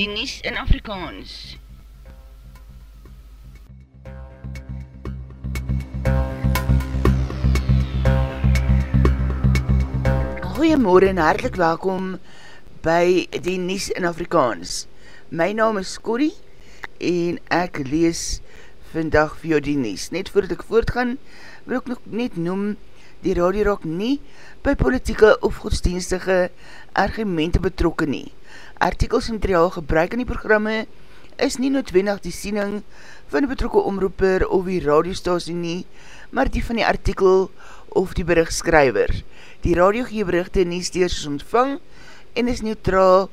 die Nies in Afrikaans. Goeiemorgen en hartelijk welkom by die Nies in Afrikaans. My naam is Corrie en ek lees vandag vir jou die Nies. Net voordat ek voortgaan, wil ek nog net noem die radio raak nie by politieke of godsdienstige argumente betrokken nie artikels en materiaal gebruik in die programme is nie noodwendig die siening van die betrokke omroeper of die radiostasie nie, maar die van die artikel of die berichtskrywer. Die radio gee berichte nie steeds ontvang en is neutraal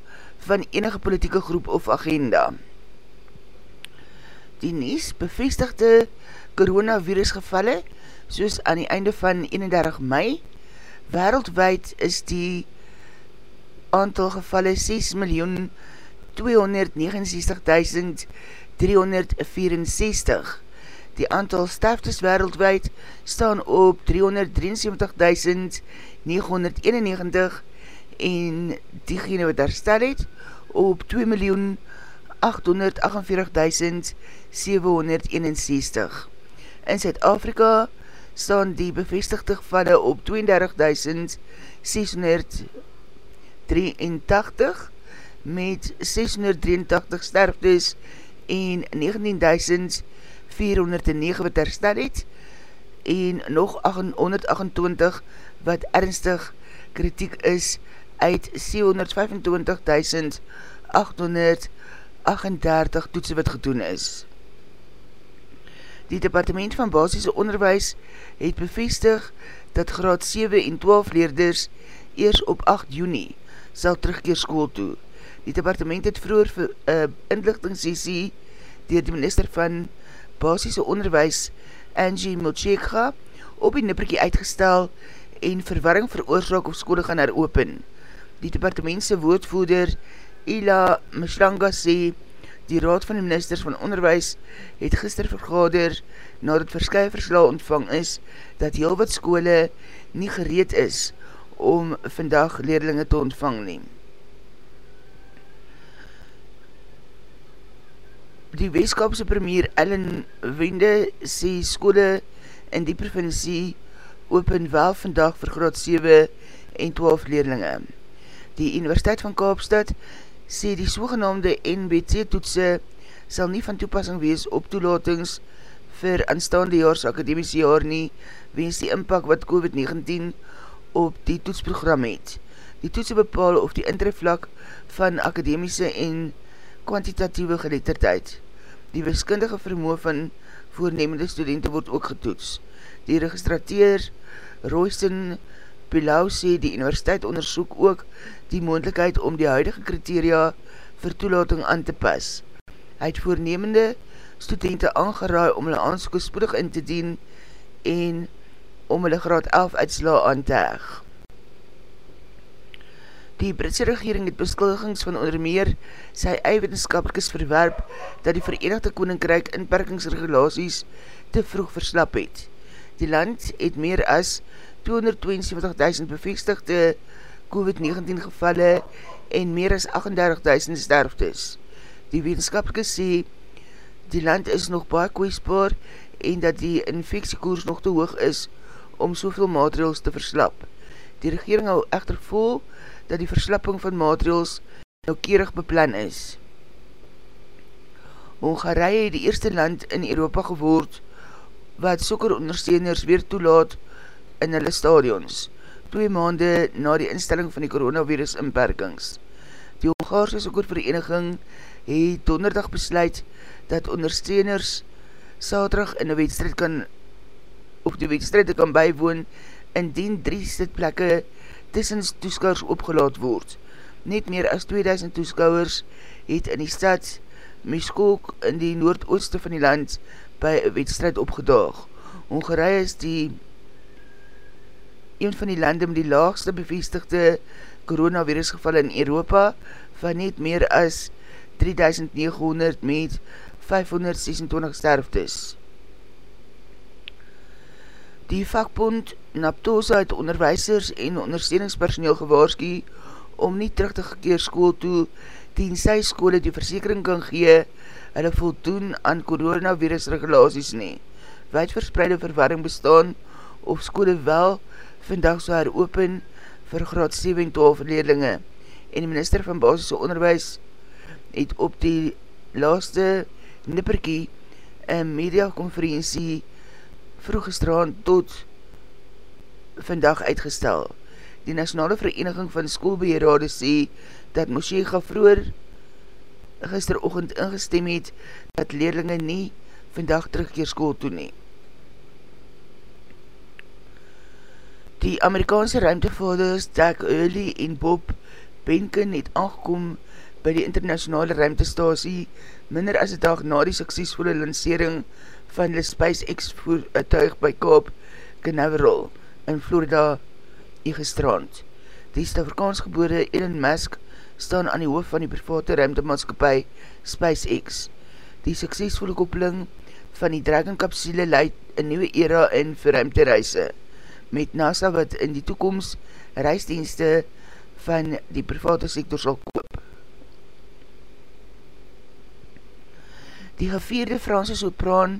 van enige politieke groep of agenda. Die Nies bevestigde coronavirusgevalle soos aan die einde van 31 mei. Wereldwijd is die aantal gevalle 6 miljoen 269.364. Die aantal sterftes wereldwijd staan op 373.991 en diegene wat herstel het op 2 miljoen 848.761. In Zuid-Afrika staan die bevestigde gevalle op 32.600 83 met 683 sterftes en 19.409 wat herstel het en nog 828 wat ernstig kritiek is uit 725.838 toetsen wat gedoen is. Die departement van basisse onderwijs het bevestig dat graad 7 en 12 leerders eers op 8 juni sal terugkeer school toe. Die departement het vroeger vir uh, inlichtingssessie dier die minister van basisse onderwijs Angie Mulchekga op die nipperkie uitgestel en verwarring veroorzaak of skole gaan heropen. Die departementse woordvoeder Ila Mishlanga sê die raad van die ministers van onderwijs het gister vergader nadat verskye versla ontvang is dat heel wat skole nie gereed is om vandag leerlinge te ontvang neem. Die weeskapse premier Ellen Wende sê skole in die provincie open wel vandag vir graad 7 en 12 leerlinge. Die Universiteit van Kaapstad sê die sogenaamde NBC toetse sal nie van toepassing wees op toelatings vir aanstaande jaars akademiese jaar nie, wens die inpak wat COVID-19 op die toetsprogram het. Die toetse bepaal of die intreflak van akademiese en kwantitatieve geletterdheid. Die wiskundige vermoe van voornemende studenten word ook getoets. Die registrateer Royston Pilau sê die universiteit onderzoek ook die moendlikheid om die huidige kriteria vir toelating aan te pas. Hy het voornemende studenten aangeraai om hulle aansoeken spoedig in te dien en om hulle graad 11 uitsla aan te heg. Die Britse regering het beskuldigings van onder meer sy eiwetenskapelikes verwerp dat die Verenigde Koninkryk inperkingsregulaties te vroeg verslap het. Die land het meer as 272.000 bevestigde COVID-19 gevalle en meer as 38.000 sterftes. Die wetenskapelikes sê die land is nog baie kweesbaar en dat die infectiekoers nog te hoog is om soveel maatregels te verslap. Die regering hou echter vol dat die verslapping van maatregels noukeerig beplan is. Hongarije het die eerste land in Europa geword wat sokkerondersteuners weer toelaat in hulle stadions, twee maande na die instelling van die coronavirus inperkings. Die Hongaarse sokkervereniging het donderdag besluit dat ondersteuners saterig in die wedstrijd kan of die wedstrijde kan bijwoon indien drie sitplekke tussen toeskouwers opgelaat word. Net meer as 2000 toeskouwers het in die stad Miskolk in die noordooste van die land by een wedstrijd opgedaag. Hongarije is die een van die lande met die laagste bevestigde coronavirusgeval in Europa van net meer as 3900 met 526 sterftes. Die vakbond Naptosa het onderwijsers en ondersteuningspersoneel gewaarski om nie terug te gekeer school toe die sy skole die versekering kan gee, hulle voldoen aan coronavirus regulaties nie. Wijdverspreide verwarring bestaan of skole wel vandag so haar open vir graad 7 en 12 leerlinge en die minister van basisse onderwijs het op die laaste nipperkie een mediakonferentie vroeggestraan tot vandag uitgestel. Die Nationale Vereniging van Schoolbeheerrade sê dat Moshega vroeger gisterochtend ingestem het dat leerlinge nie vandag terugkeer school toe nie. Die Amerikaanse ruimtevaders Jack Early en Bob Benken het aangekom by die internationale ruimtestasie minder as een dag na die suksesvolle lancering van die SpaceX voertuig by Kaap Canaveral in Florida gestrand. Die Stavrikaansgebore Elon Musk staan aan die hoof van die private ruimtemaatskapie SpaceX. Die suksesvolle koppeling van die Dragon kapsule leid een nieuwe era in vir ruimtereise met NASA wat in die toekomst reisdienste van die private sektor sal koop. Die gevierde Franse sopraan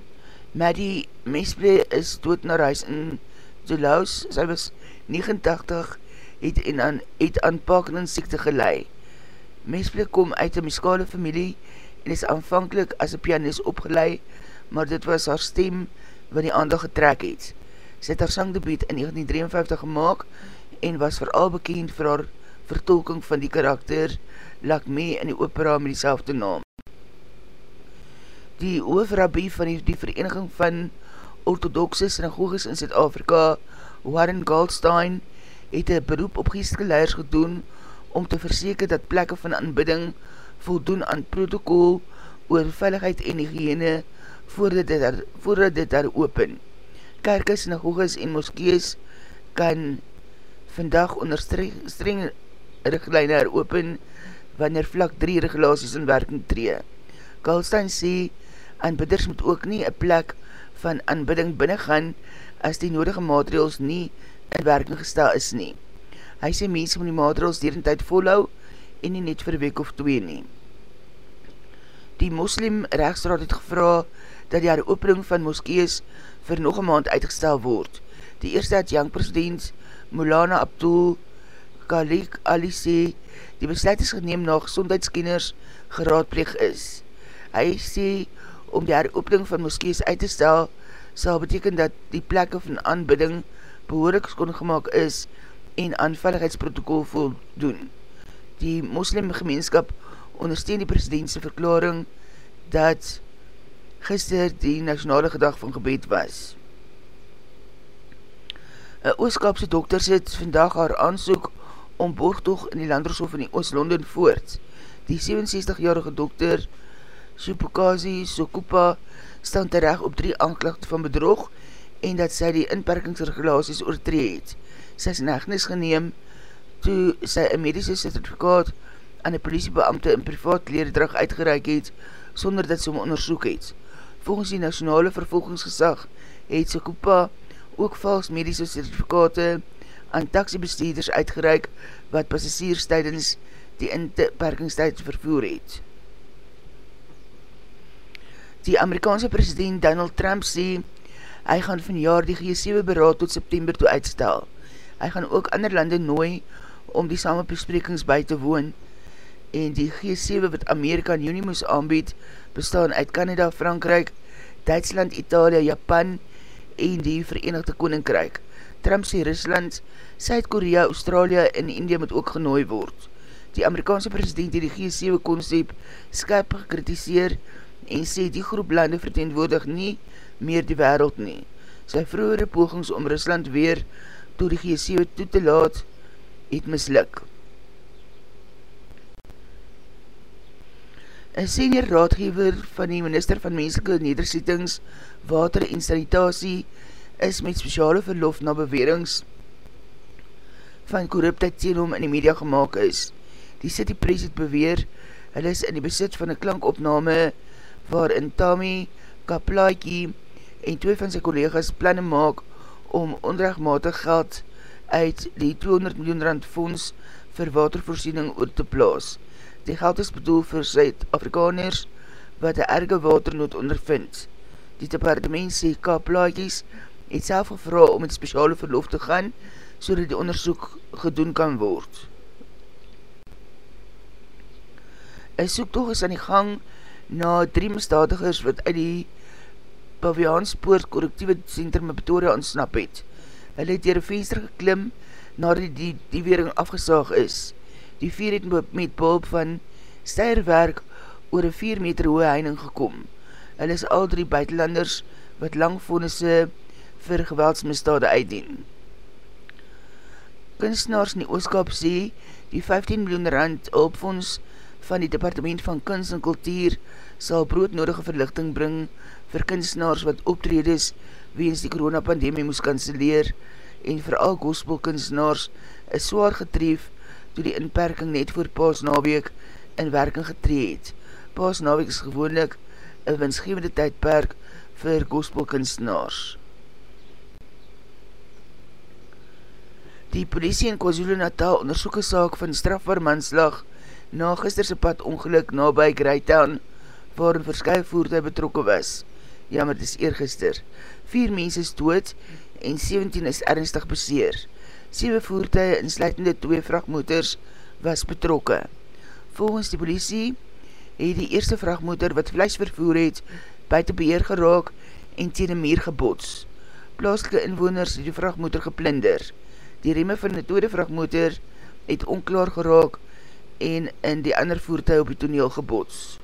Maddie Mesple is dood naar huis in Toulouse. Sy was 89, het, en aan, het aan Parkinson siekte gelei. Mesple kom uit een muskale familie en is aanvankelijk as een pianist opgelei, maar dit was haar stem wat die aandag getrek het. Sy het haar sangdebiet in 1953 gemaakt en was vooral bekend vir haar vertolking van die karakter Lakme in die opera met die naam die hoofrabie van die, die vereniging van orthodoxe synagoges in Zuid-Afrika, Warren Goldstein, het een beroep op geestelike leiders gedoen om te verseker dat plekke van aanbidding voldoen aan protocol oor veiligheid en hygiëne voordat dit, daar, voordat dit daar open. Kerke, synagoges en moskees kan vandag onder streng, streng richtlijne daar open wanneer vlak 3 regulaties in werking tree. Goldstein sê, aanbidders moet ook nie een plek van aanbidding binnengaan as die nodige maatregels nie in werking gestel is nie. Hy sê mense moet die maatregels dier in tyd volhou en nie net vir week of twee nie. Die moslim rechtsraad het gevra dat die heropening van moskees vir nog een maand uitgestel word. Die eerste het young president Moulana Abdul Khalik Ali sê die besluit is geneem na gezondheidskenners geraadpleeg is. Hy sê om die heropening van moskees uit te stel, sal beteken dat die plekke van aanbidding behoorlik skongemaak is en aan veiligheidsprotokol voldoen. Die moslimgemeenskap ondersteun die presidentse verklaring dat gister die nationale gedag van gebed was. Een ooskapse dokter sit vandag haar aansoek om borgtoog in die landrooshof in die Oost-London voort. Die 67-jarige dokter Supukazi Sokupa staan terecht op drie aanklacht van bedrog en dat sy die inperkingsregulaties oortree het. Sy is in hegnis geneem toe sy een medische certificaat aan die politiebeamte in privaat leerdrag uitgereik het sonder dat sy my onderzoek het. Volgens die nationale vervolgingsgesag het Sokupa ook vals medische certificate aan taxibesteeders uitgereik wat passasiers tydens die inperkingstijd vervoer het. Die Amerikaanse president Donald Trump sê, hy gaan van jaar die G7 beraad tot September toe uitstel. Hy gaan ook ander lande nooi om die samenbesprekings by te woon en die G7 wat Amerika in juni moes aanbied bestaan uit Canada, Frankrijk, Duitsland, Italië, Japan en die Verenigde Koninkryk. Trump sê Rusland, Suid-Korea, Australië en India moet ook genooi word. Die Amerikaanse president het die G7 concept skyp gekritiseer en sê die groep lande verteenwoordig nie meer die wereld nie. Sy vroegere pogings om Rusland weer door die G7 toe te laat, het mislik. Een senior raadgever van die minister van Menselike Nederzittings, Water en Sanitasie is met speciale verlof na bewerings van korruptheid teen hom in die media gemaakt is. Die city press het beweer, hy is in die besit van een klankopname waarin Tammy Kaplaakie en twee van sy collega's planne maak om onrechtmatig geld uit die 200 miljoen rand fonds vir watervoorziening oor te plaas. Die geld is bedoel vir Zuid-Afrikaners wat een erge waternood ondervind. Die departement sê K-plaatjies het self gevra om het speciale verlof te gaan so dat die onderzoek gedoen kan word. Een soektoog is aan die gang na drie misdadigers wat uit die Paviaanspoort Correctieve Centrum in Pretoria ontsnap het. Hulle het dier een venster geklim nadat die, die wering afgesaag is. Die vier het met behulp van steierwerk oor een 4 meter hoge heining gekom. Hulle is al drie buitenlanders wat lang vonnisse vir geweldsmisdade uitdien. Kunstenaars in die ooskap sê, die 15 miljoen rand opfonds van die departement van kunst en kultuur sal broodnodige verlichting bring vir kunstenaars wat optredes weens die coronapandemie moes kanseleer en vooral gospelkunstenaars is zwaar getref toe die inperking net voor paasnaweek in werking getreed. Paasnaweek is gewoonlik een winsgevende tydperk vir gospelkunstenaars. Die politie in KwaZulu Natal onderzoek een saak van strafbaar manslag na gisterse pad ongeluk na by Greytown waarin verskye voertuig betrokken was. Jammer, dit is eergister. Vier mense is dood en 17 is ernstig beseer. 7 voertuig en sluitende 2 vrachtmotors was betrokken. Volgens die politie het die eerste vrachtmotor wat vlees vervoer het buiten beheer geraak en teen een meer gebots. Plaaslike inwoners het die vrachtmotor geplinder. Die remme van die tweede vrachtmotor het onklaar geraak en in die ander voertuig op die toneel gebots.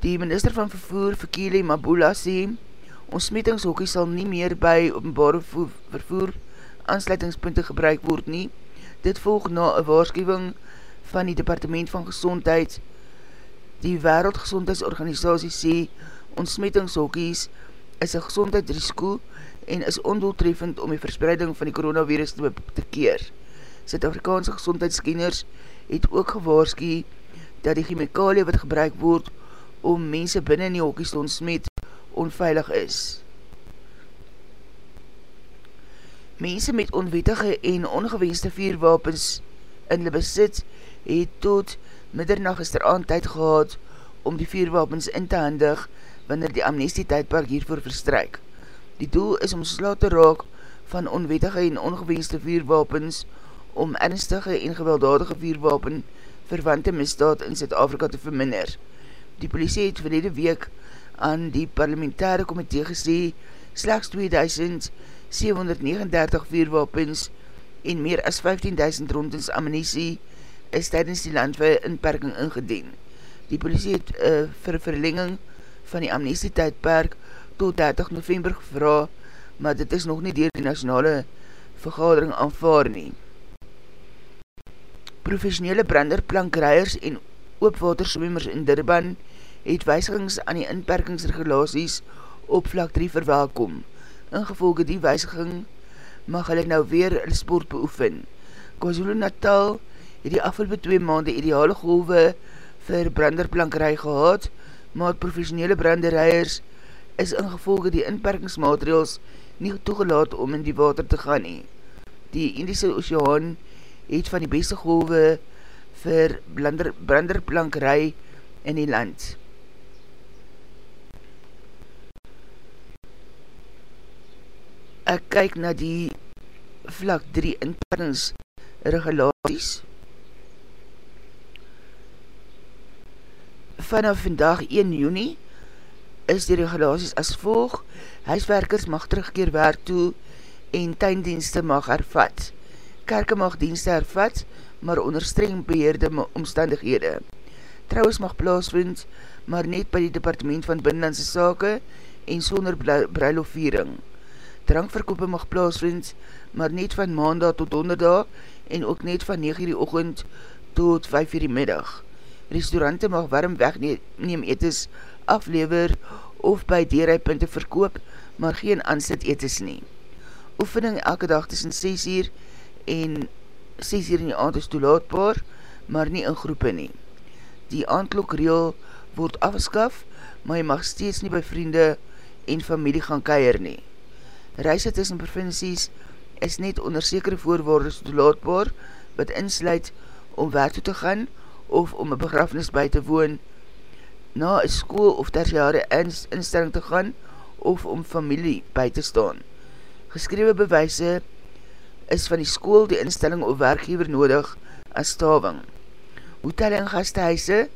Die minister van vervoer, Fakile Mabula, sê, ons smettingshokkie sal nie meer by openbare vervoer aansluitingspunte gebruik word nie. Dit volg na een waarschuwing van die departement van gezondheid. Die wereldgezondheidsorganisatie sê, ons smettingshokkies is een gezondheidsrisiko en is ondoeltreffend om die verspreiding van die coronavirus te, te keer. Zuid-Afrikaanse gezondheidskenners het ook gewaarskie dat die chemikalie wat gebruik word om mense binnen die hokies te ontsmet onveilig is. Mense met onwettige en ongewenste vierwapens in die besit het tot middernacht gisteravond tyd gehad om die vierwapens in te handig wanneer die amnestie tydpark hiervoor verstryk. Die doel is om sla te raak van onwettige en ongewenste vierwapens om ernstige en gewelddadige vierwapen verwante misdaad in Zuid-Afrika te verminder. Die politie het verlede week aan die parlementaire komitee gesê slechts 2739 vierwapens en meer as 15.000 rondens ammunisie is tydens die landwee inperking ingedien. Die politie het uh, vir verlenging van die amnestie tydperk tot 30 november gevra, maar dit is nog nie dier die nationale vergadering aanvaar nie professionele branderplankrijers en oopwaterswemmers in Durban het weisigings aan die inperkingsregulaties op vlak 3 verwelkom. Ingevolge die weisiging mag hulle nou weer hulle sport beoefen. KwaZulu Natal het die afgelopen 2 maande ideale golwe vir branderplankerij gehad, maar professionele branderijers is ingevolge die inperkingsmaterials nie toegelaat om in die water te gaan nie. Die Indische Oceaan het van die beste golwe vir blander, branderplankerij in die land. Ek kyk na die vlak 3 inperdingsregulaties. Vanaf vandag 1 juni is die regulaties as volg, huiswerkers mag terugkeer werk toe en tuindienste mag hervat kerke mag dienste hervat, maar onder streng beheerde omstandighede. Trouwens mag plaasvind, maar net by die departement van Binnenlandse Sake en sonder bruilofviering. Drankverkoop mag plaasvind, maar net van maandag tot donderdag en ook net van 9 uur die ochend tot 5 uur die middag. Restaurante mag warm wegneem etes aflever of by deerheipunte verkoop, maar geen aansit etes nie. Oefening elke dag tussen 6 uur en 6 uur in die aand is toelaatbaar, maar nie in groepe nie. Die aandklokreël word afgeskaf, maar jy mag steeds nie by vriende en familie gaan keier nie. Reise tussen provincies is net onder sekere voorwaardes toelaatbaar, wat insluit om werk toe te gaan of om een begrafenis by te woon, na een school of tertiare instelling te gaan of om familie by te staan. Geskrewe bewijse is is van die school, die instelling of werkgever nodig as tawing. Hotelle en gasthuise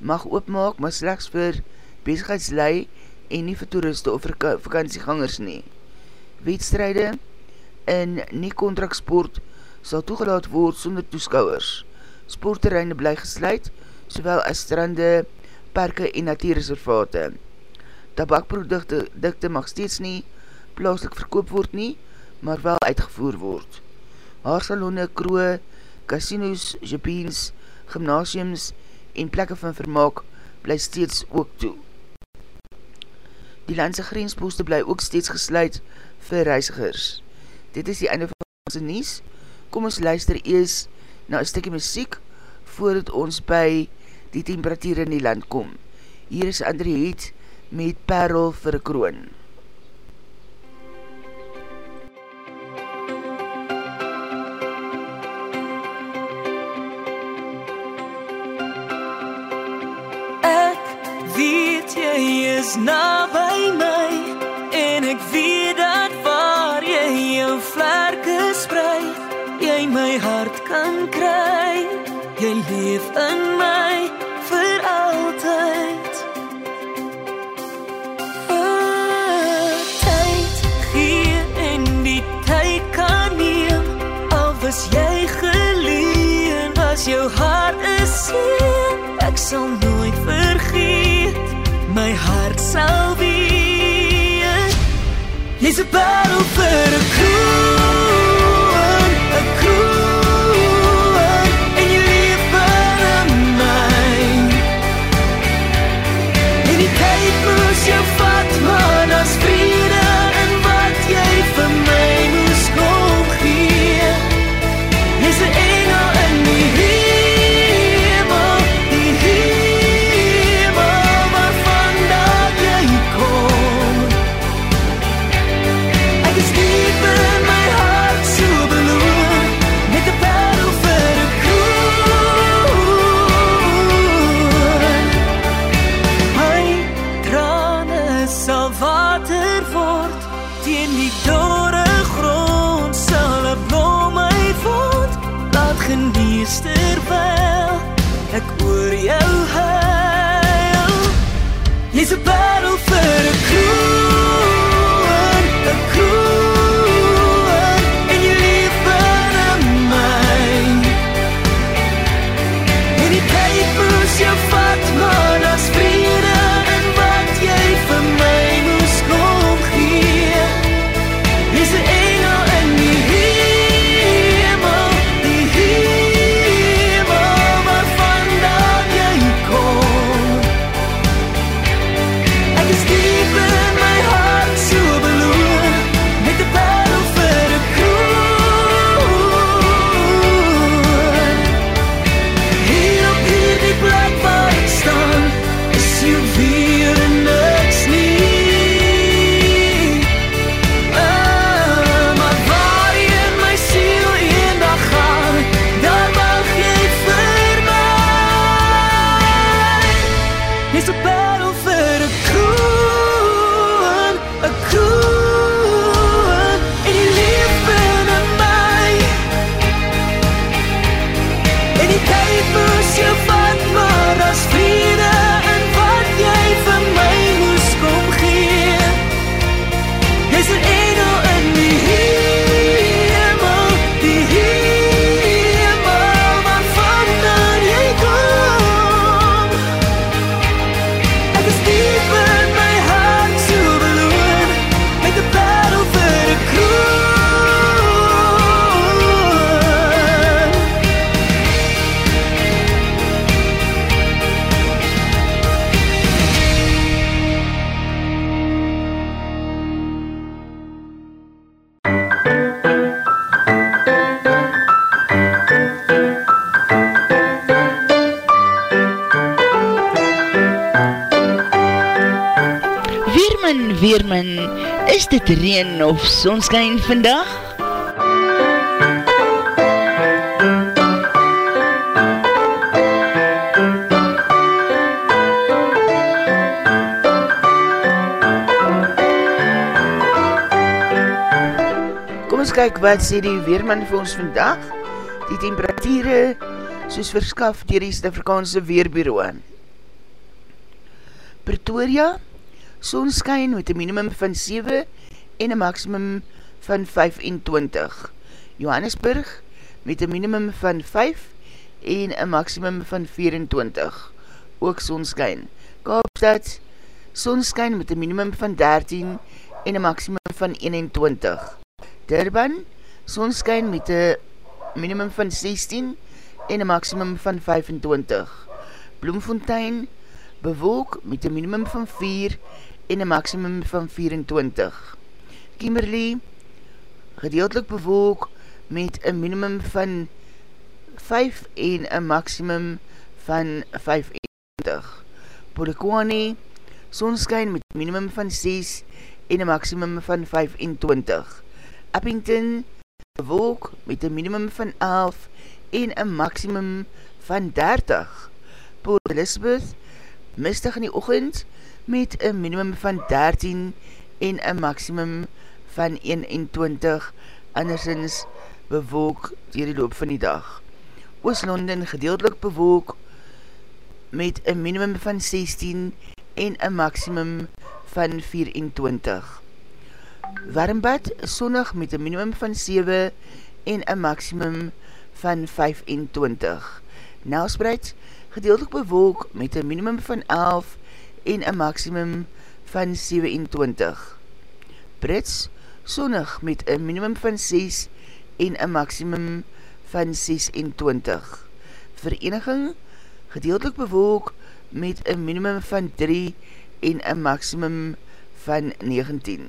mag oopmaak, maar slechts vir bezigheidslei en nie vir toeriste of vir vakantiegangers nie. Wedstrijde in nie-contractsport sal toegelaat word sonder toeskouwers. Sportterreine bly gesluit, sowel as strande, parke en natuurreservate. Tabakprodukte mag steeds nie plaaslik verkoop word nie, maar wel uitgevoer word. Haarsalonne, kroe, casinos, jepines, gymnasiums en plekke van vermaak bly steeds ook toe. Die landse grensposte bly ook steeds gesluit vir reisigers. Dit is die einde van ons nies. Kom ons luister eers na een stikkie muziek voordat ons by die temperatuur in die land kom. Hier is André Heet met Perel vir Kroon. It's not battle for the verlies terwyl ek oor jou huil. Jy's 'n battle vir 'n kroon. met reen of sonskyn vandag? Kom ons kyk wat sê die weerman vir ons vandag. Die temperatuur soos verskaf dier die Suid-Afrikaanse Weerbureau aan. Pretoria, sonskyn met een minimum van 7 en een maximum van 25. Johannesburg met een minimum van 5 en een maximum van 24. Ook sonskyn. Kaapstad, sonskyn met een minimum van 13 en een maximum van 21. Durban, sonskyn met een minimum van 16 en een maximum van 25. Bloemfontein, bewolk met een minimum van 4 en een maximum van 24. Kimberley, gedeeltelik bewolk met een minimum van 5 en een maximum van 25. Polokwane, sonskyn met minimum van 6 en een maximum van 25. Uppington, bewolk met een minimum van 11 en een maximum van 30. Port Elizabeth, mistig in die ochend met een minimum van 13 en een maximum van 21, andersins bewolk dier die loop van die dag. Oost-London gedeeltelik bewolk met een minimum van 16 en een maximum van 24. Warmbad, sonnig met een minimum van 7 en een maximum van 25. Nelspreid, gedeeltelik bewolk met een minimum van 11 en een maximum van 27. Brits, sonnig met een minimum van 6 en een maximum van 26. Vereniging, gedeeltelik bewolk met een minimum van 3 en een maximum van 19.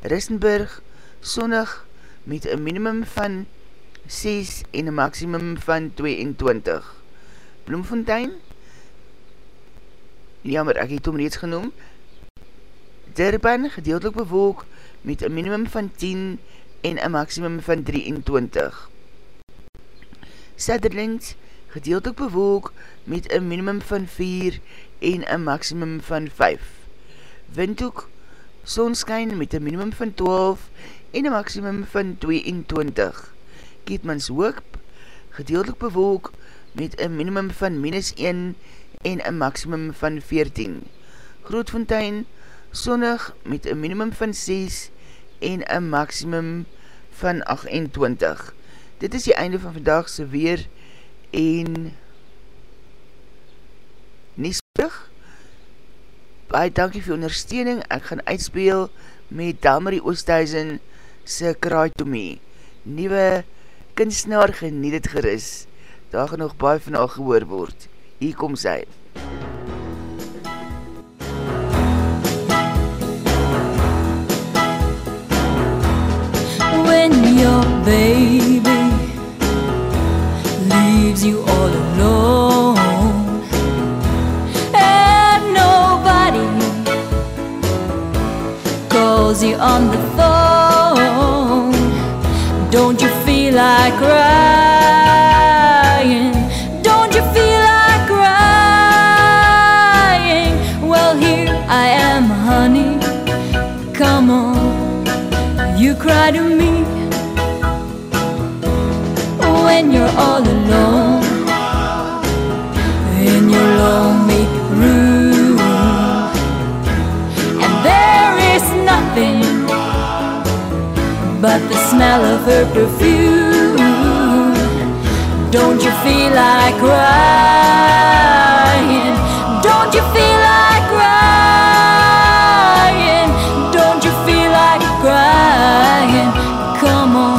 Ristenburg, sonnig met een minimum van 6 en een maximum van 22. Bloemfontein, jammer, ek het hom reeds genoem, Durban, gedeeltelik bewolk met een minimum van 10 en een maximum van 23. Sutherland, gedeeltelik bewolk met een minimum van 4 en een maximum van 5. Windhoek, sonskyn met een minimum van 12 en een maximum van 22. Keetmans Hoop, gedeeltelik bewolk met een minimum van minus 1 en een maximum van 14. Grootfontein, sonnig met een minimum van 6 en een maximum van 28. Dit is die einde van vandagse weer en Niesbrug. Baie dankie vir ondersteuning. Ek gaan uitspeel met Dalmarie Oosthuizen se Cry to Me. Nieuwe kunstenaar geniet het geris. Daar gaan nog baie van haar gehoor word. Hier kom sy. When on the phone, don't you feel like crying? Don't you feel like crying? Well, here I am, honey. Come on, you cry to me when you're all alone smell of her perfume. Don't you feel like crying? Don't you feel like crying? Don't you feel like crying? Come on,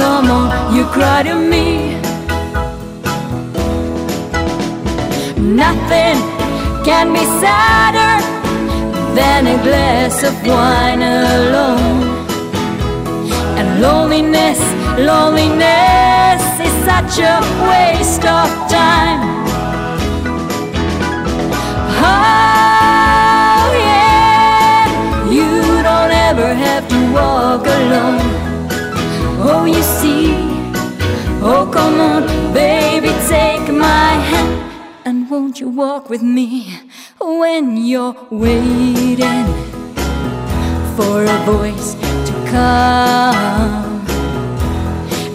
come on, you cry to me. Nothing can be sadder than a glass of wine alone. Loneliness, loneliness is such a waste of time. Oh, yeah, you don't ever have to walk alone. Oh, you see, oh, come on, baby, take my hand. And won't you walk with me when you're waiting for a voice come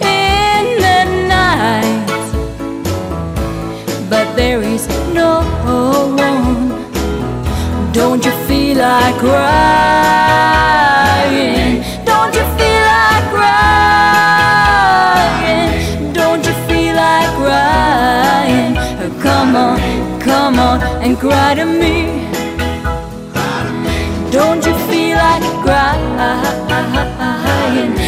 in the night, but there is no one. Don't you feel like crying? Don't you feel like crying? Don't you feel like crying? Come on, come on and cry to me. Zion.